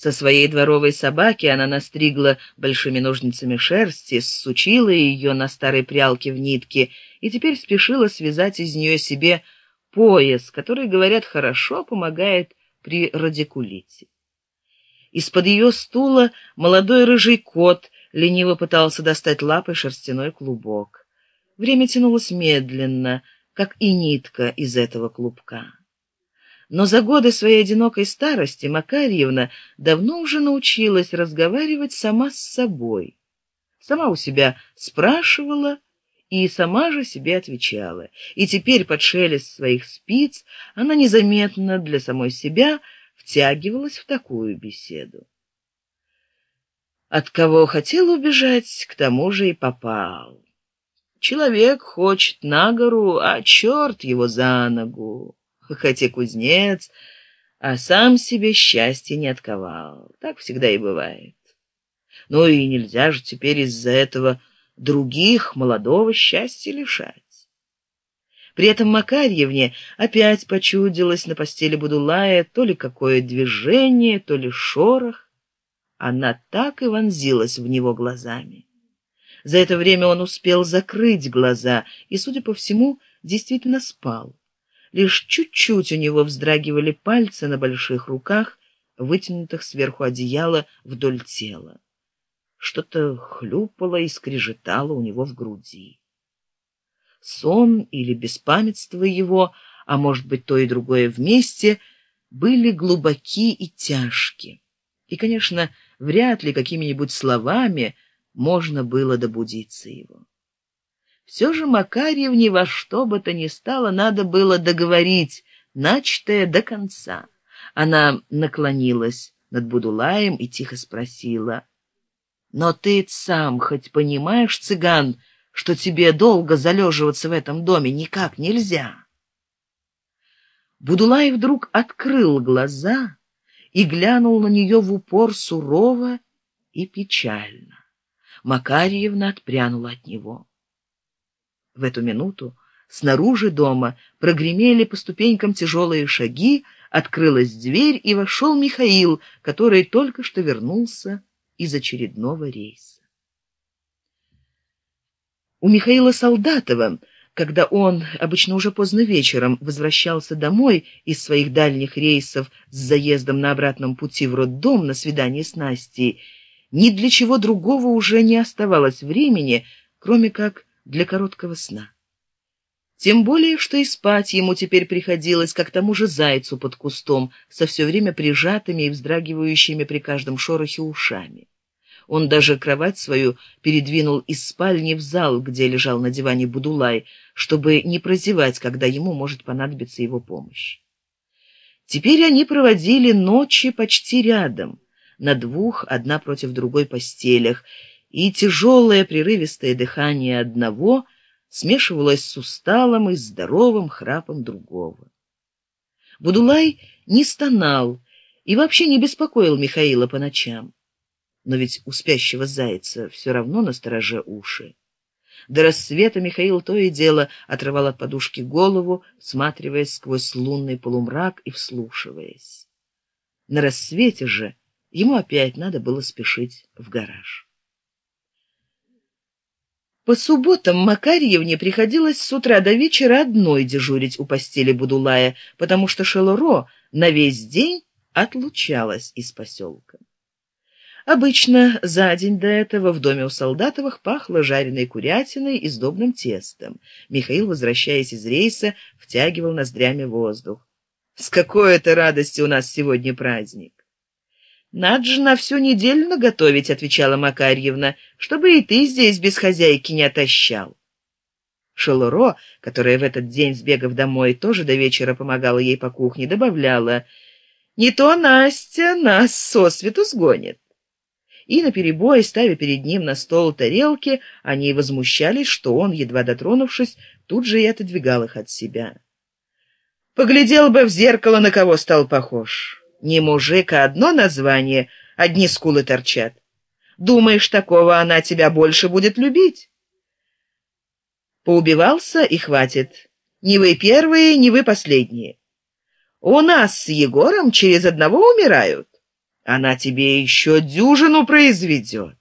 Со своей дворовой собаки она настригла большими ножницами шерсти, сучила ее на старой прялке в нитке и теперь спешила связать из нее себе пояс, который, говорят, хорошо помогает при радикулите. Из-под ее стула молодой рыжий кот лениво пытался достать лапой шерстяной клубок. Время тянулось медленно, как и нитка из этого клубка. Но за годы своей одинокой старости Макарьевна давно уже научилась разговаривать сама с собой. Сама у себя спрашивала и сама же себе отвечала. И теперь под шелест своих спиц она незаметно для самой себя втягивалась в такую беседу. От кого хотел убежать, к тому же и попал. Человек хочет на гору, а черт его за ногу и кузнец, а сам себе счастье не отковал. Так всегда и бывает. Ну и нельзя же теперь из-за этого других молодого счастья лишать. При этом Макарьевне опять почудилось на постели Будулая то ли какое движение, то ли шорох. Она так и вонзилась в него глазами. За это время он успел закрыть глаза и, судя по всему, действительно спал лишь чуть-чуть у него вздрагивали пальцы на больших руках, вытянутых сверху одеяла вдоль тела. Что-то хлюпало и скрежетало у него в груди. Сон или беспамятство его, а может быть то и другое вместе, были глубоки и тяжки. И, конечно, вряд ли какими-нибудь словами можно было добудиться его. Все же Макарьевне во что бы то ни стало надо было договорить начатое до конца. Она наклонилась над Будулаем и тихо спросила. «Но ты сам хоть понимаешь, цыган, что тебе долго залеживаться в этом доме никак нельзя?» Будулай вдруг открыл глаза и глянул на нее в упор сурово и печально. Макарьевна отпрянула от него. В эту минуту снаружи дома прогремели по ступенькам тяжелые шаги, открылась дверь, и вошел Михаил, который только что вернулся из очередного рейса. У Михаила Солдатова, когда он, обычно уже поздно вечером, возвращался домой из своих дальних рейсов с заездом на обратном пути в роддом на свидание с Настей, ни для чего другого уже не оставалось времени, кроме как для короткого сна. Тем более, что и спать ему теперь приходилось, как тому же зайцу под кустом, со все время прижатыми и вздрагивающими при каждом шорохе ушами. Он даже кровать свою передвинул из спальни в зал, где лежал на диване Будулай, чтобы не прозевать, когда ему может понадобиться его помощь. Теперь они проводили ночи почти рядом, на двух, одна против другой постелях, и тяжелое прерывистое дыхание одного смешивалось с усталым и здоровым храпом другого. Будулай не стонал и вообще не беспокоил Михаила по ночам. Но ведь у спящего зайца все равно на стороже уши. До рассвета Михаил то и дело отрывал от подушки голову, всматриваясь сквозь лунный полумрак и вслушиваясь. На рассвете же ему опять надо было спешить в гараж. По субботам Макарьевне приходилось с утра до вечера одной дежурить у постели Будулая, потому что Шелуро на весь день отлучалась из поселка. Обычно за день до этого в доме у Солдатовых пахло жареной курятиной и сдобным тестом. Михаил, возвращаясь из рейса, втягивал ноздрями воздух. «С какой это радости у нас сегодня праздник!» Надо же на всю неделю наготовить отвечала макарьевна чтобы и ты здесь без хозяйки не отощал шелуро которая в этот день сбегав домой тоже до вечера помогала ей по кухне добавляла не то настя нас со свету сгонит и наперебой ставя перед ним на стол тарелки они возмущались что он едва дотронувшись тут же и отодвигал их от себя. Поглядел бы в зеркало на кого стал похож не мужик а одно название. Одни скулы торчат. Думаешь такого она тебя больше будет любить? Поубивался и хватит. Не вы первые не вы последние. У нас с егором через одного умирают. Она тебе еще дюжину произведет